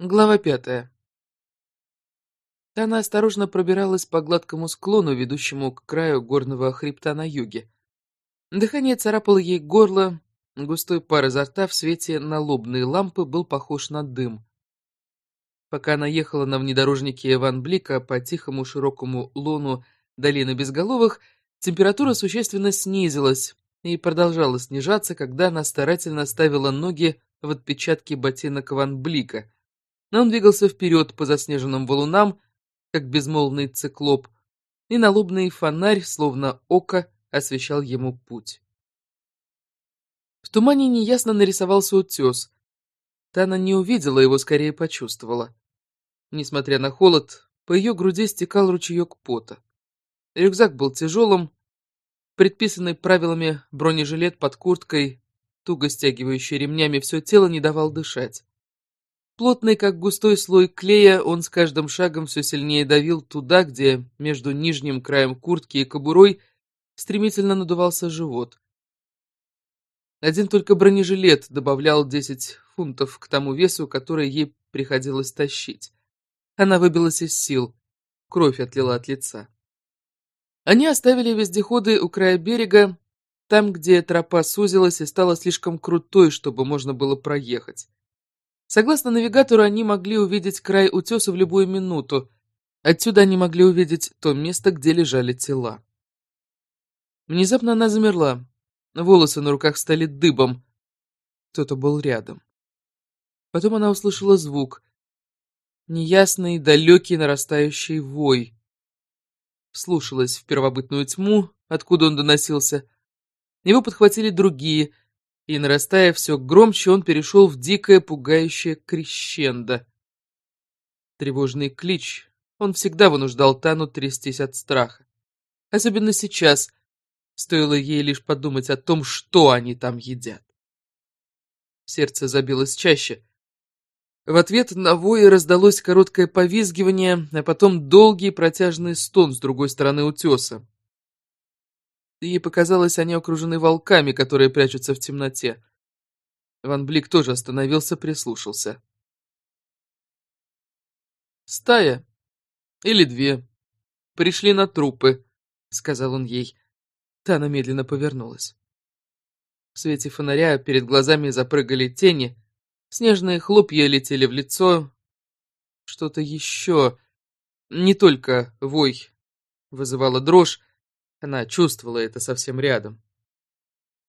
Глава пятая. Тана осторожно пробиралась по гладкому склону, ведущему к краю горного хребта на юге. Дыхание царапало ей горло, густой пар изо рта в свете налобной лампы был похож на дым. Пока она ехала на внедорожнике Ван Блика по тихому широкому лону долины Безголовых, температура существенно снизилась и продолжала снижаться, когда она старательно ставила ноги в отпечатки ботинок Ван Блика — но он двигался вперед по заснеженным валунам, как безмолвный циклоп, и налобный фонарь, словно око, освещал ему путь. В тумане неясно нарисовался утес. Тана не увидела его, скорее почувствовала. Несмотря на холод, по ее груди стекал ручеек пота. Рюкзак был тяжелым, предписанный правилами бронежилет под курткой, туго стягивающий ремнями все тело, не давал дышать. Плотный, как густой слой клея, он с каждым шагом все сильнее давил туда, где между нижним краем куртки и кобурой стремительно надувался живот. Один только бронежилет добавлял 10 фунтов к тому весу, который ей приходилось тащить. Она выбилась из сил, кровь отлила от лица. Они оставили вездеходы у края берега, там, где тропа сузилась и стала слишком крутой, чтобы можно было проехать. Согласно навигатору, они могли увидеть край утеса в любую минуту. Отсюда они могли увидеть то место, где лежали тела. Внезапно она замерла. Волосы на руках стали дыбом. Кто-то был рядом. Потом она услышала звук. Неясный, далекий, нарастающий вой. Вслушалась в первобытную тьму, откуда он доносился. Его подхватили другие — и, нарастая все громче, он перешел в дикое, пугающее крещендо. Тревожный клич. Он всегда вынуждал Тану трястись от страха. Особенно сейчас, стоило ей лишь подумать о том, что они там едят. Сердце забилось чаще. В ответ на вой раздалось короткое повизгивание, а потом долгий протяжный стон с другой стороны утеса. Ей показалось, они окружены волками, которые прячутся в темноте. Ван Блик тоже остановился, прислушался. «Стая. Или две. Пришли на трупы», — сказал он ей. Тана медленно повернулась. В свете фонаря перед глазами запрыгали тени, снежные хлопья летели в лицо. Что-то еще, не только вой, вызывало дрожь, она чувствовала это совсем рядом.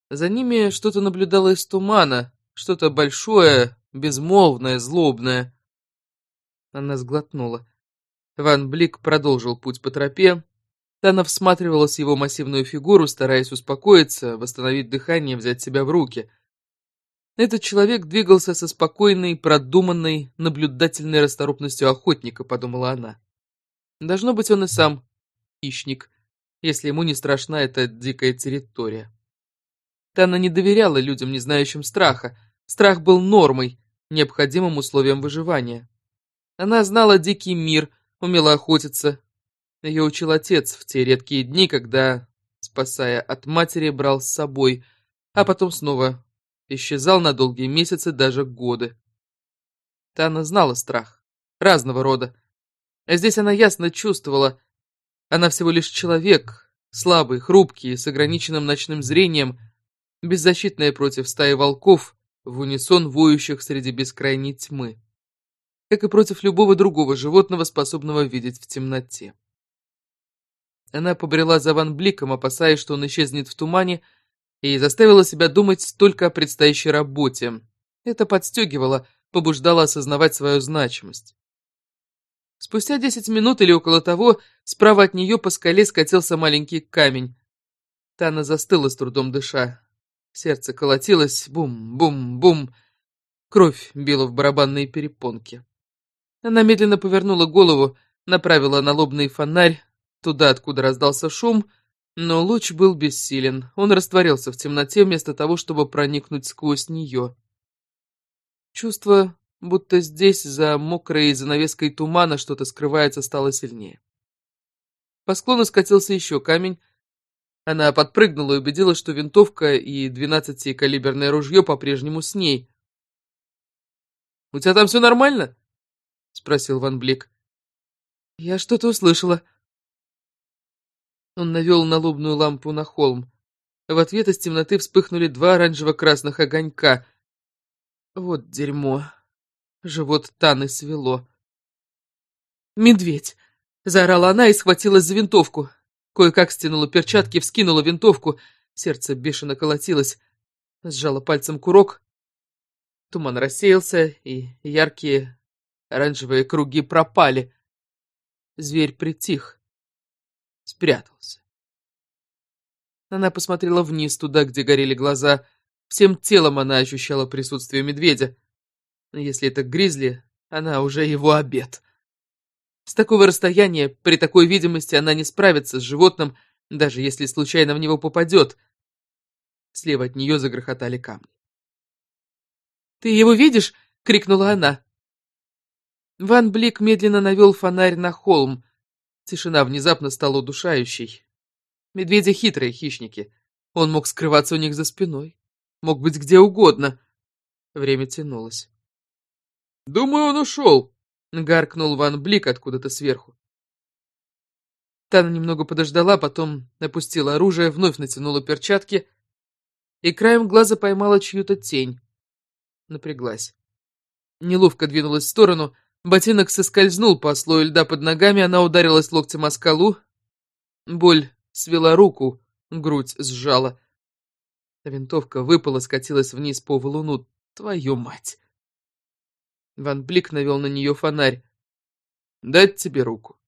За ними что-то наблюдало из тумана, что-то большое, безмолвное, злобное. Она сглотнула. Ван Блик продолжил путь по тропе. Тана всматривалась в его массивную фигуру, стараясь успокоиться, восстановить дыхание, взять себя в руки. Этот человек двигался со спокойной, продуманной, наблюдательной расторопностью охотника, подумала она. Должно быть, он и сам хищник если ему не страшна эта дикая территория. Тана не доверяла людям, не знающим страха. Страх был нормой, необходимым условием выживания. Она знала дикий мир, умела охотиться. Ее учил отец в те редкие дни, когда, спасая от матери, брал с собой, а потом снова исчезал на долгие месяцы, даже годы. Тана знала страх, разного рода. Здесь она ясно чувствовала, она всего лишь человек, слабый, хрупкий, с ограниченным ночным зрением, беззащитная против стаи волков, в унисон воющих среди бескрайней тьмы, как и против любого другого животного, способного видеть в темноте. Она побрела за Ван Бликом, опасаясь, что он исчезнет в тумане, и заставила себя думать только о предстоящей работе. Это подстегивало, побуждало осознавать свою значимость. Спустя десять минут или около того, справа от нее по скале скатился маленький камень. Тана застыла с трудом дыша. Сердце колотилось, бум-бум-бум. Кровь била в барабанные перепонки. Она медленно повернула голову, направила налобный фонарь туда, откуда раздался шум, но луч был бессилен. Он растворился в темноте вместо того, чтобы проникнуть сквозь нее. Чувство будто здесь, за мокрой занавеской тумана, что-то скрывается, стало сильнее. По склону скатился еще камень. Она подпрыгнула и убедилась, что винтовка и двенадцатикалиберное ружье по-прежнему с ней. «У тебя там все нормально?» спросил Ван Блик. «Я что-то услышала». Он навел налобную лампу на холм. В ответ из темноты вспыхнули два оранжево-красных огонька. Вот дерьмо. Живот Таны свело. «Медведь!» — заорала она и схватилась за винтовку. Кое-как стянула перчатки, вскинула винтовку. Сердце бешено колотилось. Сжала пальцем курок. Туман рассеялся, и яркие оранжевые круги пропали. Зверь притих. Спрятался. Она посмотрела вниз, туда, где горели глаза. Всем телом она ощущала присутствие медведя. Если это гризли, она уже его обед. С такого расстояния, при такой видимости, она не справится с животным, даже если случайно в него попадет. Слева от нее загрохотали камни. «Ты его видишь?» — крикнула она. Ван Блик медленно навел фонарь на холм. Тишина внезапно стала удушающей. Медведи хитрые хищники. Он мог скрываться у них за спиной. Мог быть где угодно. Время тянулось. «Думаю, он ушел», — гаркнул Ван Блик откуда-то сверху. Тана немного подождала, потом опустила оружие, вновь натянула перчатки и краем глаза поймала чью-то тень. Напряглась. Неловко двинулась в сторону, ботинок соскользнул по слою льда под ногами, она ударилась локтем о скалу. Боль свела руку, грудь сжала. Винтовка выпала, скатилась вниз по валуну. Твою мать! Ван Блик навел на нее фонарь. «Дать тебе руку».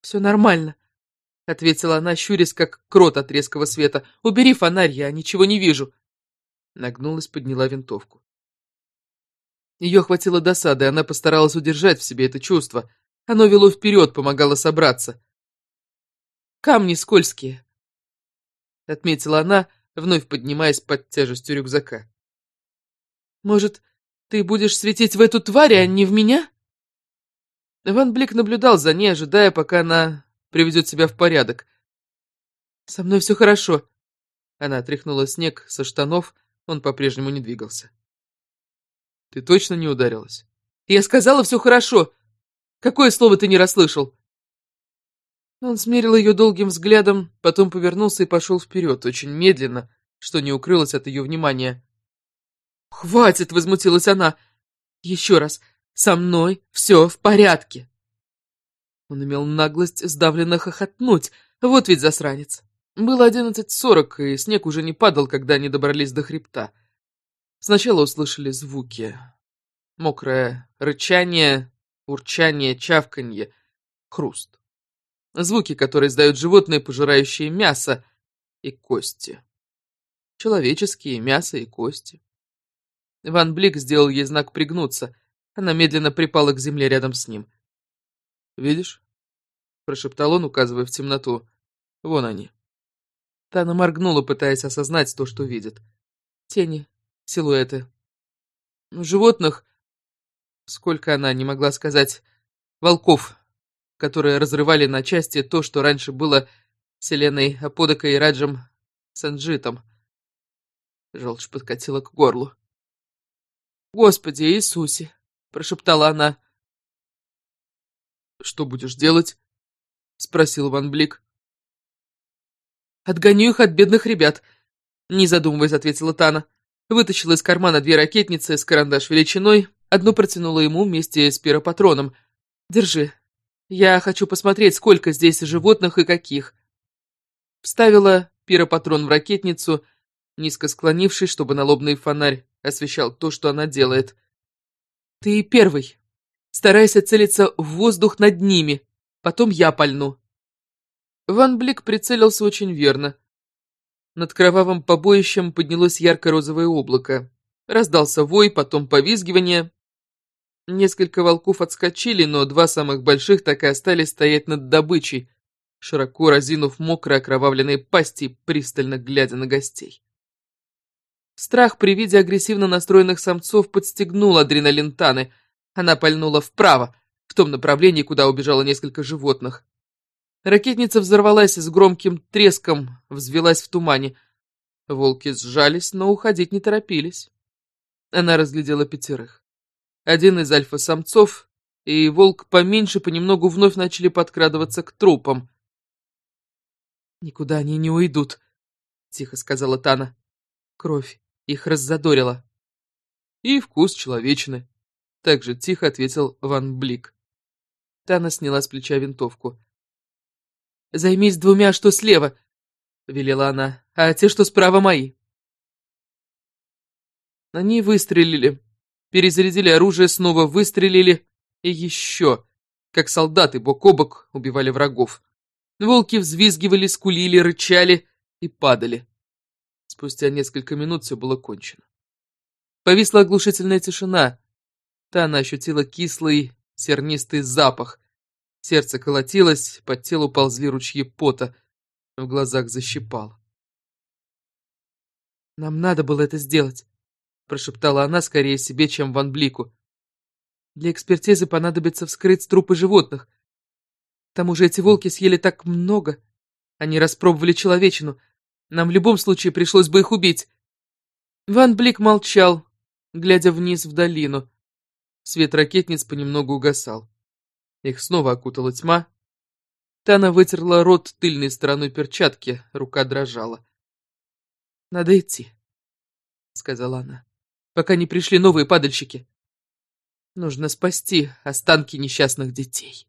«Все нормально», — ответила она, щурясь, как крот от резкого света. «Убери фонарь, я ничего не вижу». Нагнулась, подняла винтовку. Ее охватила досада, и она постаралась удержать в себе это чувство. Оно вело вперед, помогало собраться. «Камни скользкие», — отметила она, вновь поднимаясь под тяжестью рюкзака. «Может, ты будешь светить в эту тварь, а не в меня?» Ван Блик наблюдал за ней, ожидая, пока она приведет себя в порядок. «Со мной все хорошо». Она отряхнула снег со штанов, он по-прежнему не двигался. «Ты точно не ударилась?» «Я сказала, все хорошо. Какое слово ты не расслышал?» Он смерил ее долгим взглядом, потом повернулся и пошел вперед, очень медленно, что не укрылось от ее внимания. «Хватит!» — возмутилась она. «Еще раз, со мной все в порядке!» Он имел наглость сдавленно хохотнуть. Вот ведь засранец. Было одиннадцать сорок, и снег уже не падал, когда они добрались до хребта. Сначала услышали звуки. Мокрое рычание, урчание, чавканье, хруст. Звуки, которые издают животные, пожирающие мясо и кости. Человеческие мясо и кости. Ван Блик сделал ей знак пригнуться. Она медленно припала к земле рядом с ним. «Видишь?» — прошептал он, указывая в темноту. «Вон они». Тана моргнула, пытаясь осознать то, что видит. Тени, силуэты. Животных, сколько она не могла сказать, волков, которые разрывали на части то, что раньше было Селеной Аподокой и Раджем Санджитом. Желчь подкатила к горлу. «Господи Иисусе!» — прошептала она. «Что будешь делать?» — спросил Ван Блик. «Отгоню их от бедных ребят», — не задумываясь, ответила Тана. Вытащила из кармана две ракетницы с карандаш величиной, одну протянула ему вместе с пиропатроном. «Держи. Я хочу посмотреть, сколько здесь животных и каких». Вставила пиропатрон в ракетницу, низко склонившись, чтобы налобный фонарь освещал то, что она делает. «Ты первый. Старайся целиться в воздух над ними. Потом я пальну». Ван Блик прицелился очень верно. Над кровавым побоищем поднялось ярко-розовое облако. Раздался вой, потом повизгивание. Несколько волков отскочили, но два самых больших так и остались стоять над добычей, широко разинув мокрые окровавленные пасти, пристально глядя на гостей. Страх при виде агрессивно настроенных самцов подстегнул адреналин Таны. Она пальнула вправо, в том направлении, куда убежало несколько животных. Ракетница взорвалась с громким треском, взвелась в тумане. Волки сжались, но уходить не торопились. Она разглядела пятерых. Один из альфа-самцов, и волк поменьше понемногу вновь начали подкрадываться к трупам. «Никуда они не уйдут», — тихо сказала Тана. Кровь их раззадорила. «И вкус человечины», — также тихо ответил Ван Блик. Тана сняла с плеча винтовку. «Займись двумя, что слева», — велела она, — «а те, что справа, мои». Они выстрелили, перезарядили оружие, снова выстрелили, и еще, как солдаты бок о бок убивали врагов. Волки взвизгивали, скулили, рычали и падали. Спустя несколько минут все было кончено. Повисла оглушительная тишина. Тана ощутила кислый, сернистый запах. Сердце колотилось, по телу ползли ручьи пота, в глазах защипало. «Нам надо было это сделать», — прошептала она скорее себе, чем Ван Блику. «Для экспертизы понадобится вскрыть трупы животных. К тому же эти волки съели так много. Они распробовали человечину. Нам в любом случае пришлось бы их убить». Ван Блик молчал, глядя вниз в долину. Свет ракетниц понемногу угасал. Их снова окутала тьма. Тана вытерла рот тыльной стороной перчатки, рука дрожала. «Надо идти», — сказала она, — «пока не пришли новые падальщики. Нужно спасти останки несчастных детей».